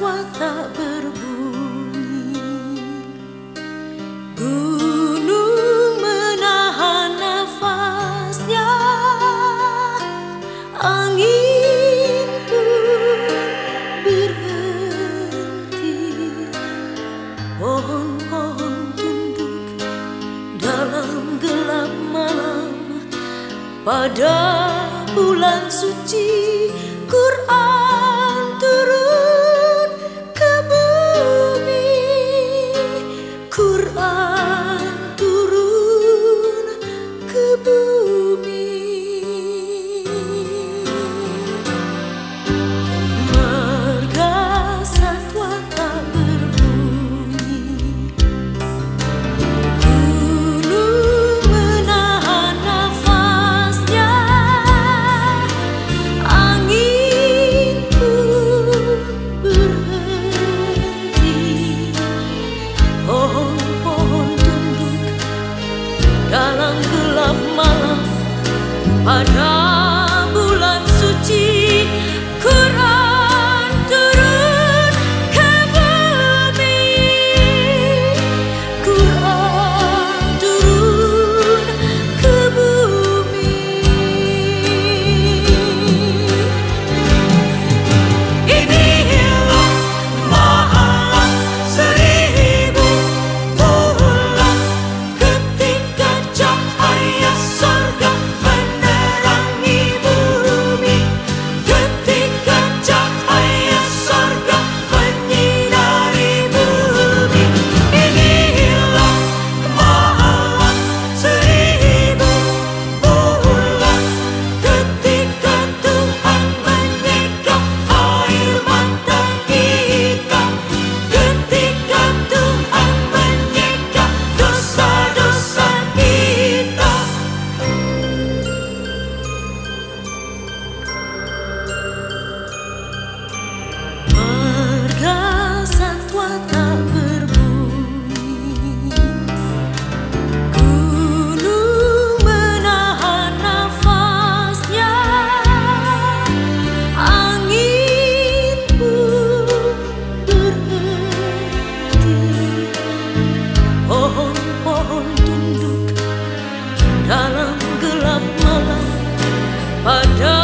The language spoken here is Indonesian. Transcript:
satwa tak berbunyi. Gunung menahan nafasnya. Angin pun berhenti. Pohon-pohon tunduk dalam gelap malam. Pada bulan suci dalam gelap malam. Ada gelap malam pada